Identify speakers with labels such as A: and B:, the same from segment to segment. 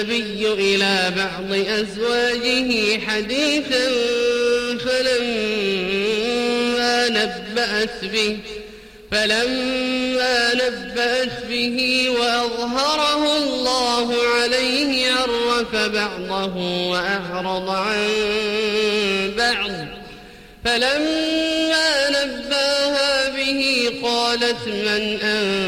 A: النبي إلى بعض أزواجه حديثا فلما نبأت به فلما نبأت به وأظهره الله عليه عرف بعضه وأعرض عن بعض فلما نباها به قالت من أنت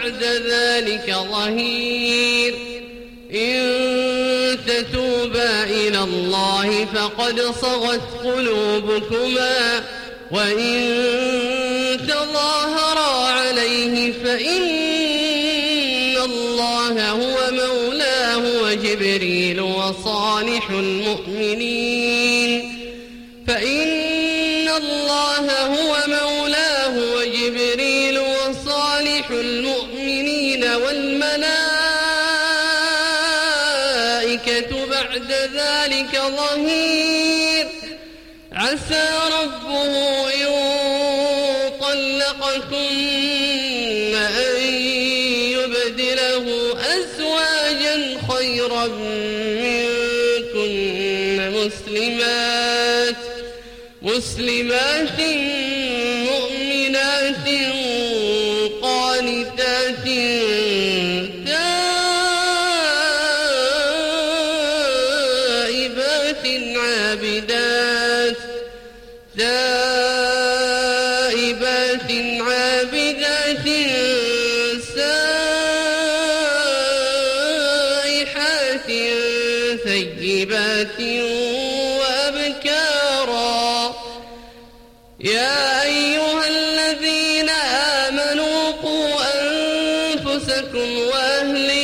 A: بعد ذلك ظهير إن تتوبا إلى الله فقد صغت قلوبكما وإن تظاهرا عليه فإن الله هو مولاه وجبريل وصالح المؤمنين فإن الله هو مولاه بعد ذلك ظهير عسى ربه إن طلقكم أن يبدله أزواجا خيرا منكن مسلمات مسلمات مؤمنات عابدات ذائبات عابدات سائحات ثيبات وأبكارا يا أيها الذين آمنوا قوا أنفسكم وأهلكم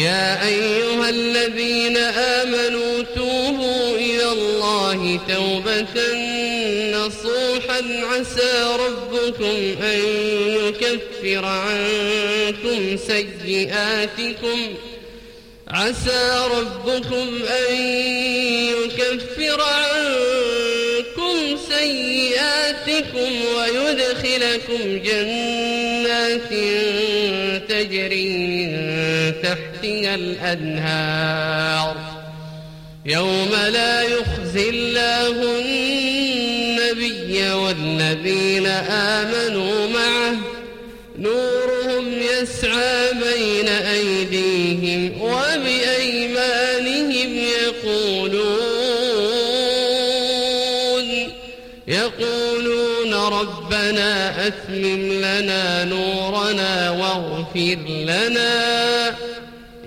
A: يا أيها الذين آمنوا توبوا إلى الله توبة نصوحا عسى ربكم أن يكفر عنكم سيئاتكم عسى ربكم أن يكفر عنكم سيئاتكم ويدخلكم جنات تجري من تحت تحتها الأنهار يوم لا يخزي الله النبي والذين آمنوا معه نورهم يسعى بين أيديهم وبأيمانهم يقولون يقولون ربنا أثمم لنا نورنا واغفر لنا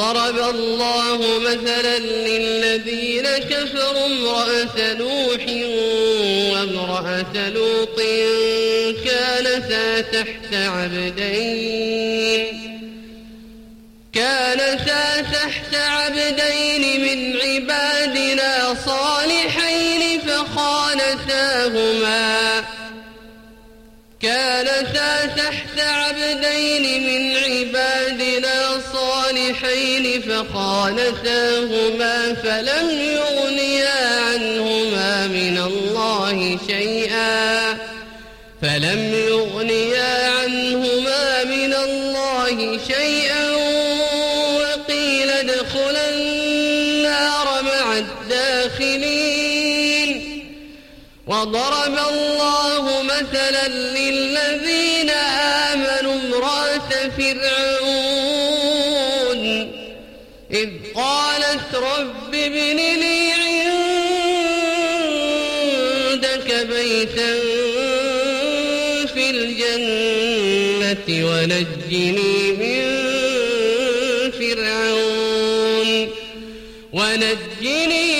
A: ضرب الله مثلا للذين كفروا امرأة نوح وامرأة لوط كانتا تحت عبدين كانتا تحت عبدين من عبادنا صالحين فخانتاهما كانتا تحت عبدين من عبادنا الصالحين فخانتاهما فلم يغنيا عنهما من الله شيئا فلم يغنيا عنهما من الله شيئا وقيل ادخلا النار مع الداخلين وضرب الله مثلا للذين آمنوا امرأة فرعون إذ قالت رب ابن لي عندك بيتا في الجنة ونجني من فرعون ونجني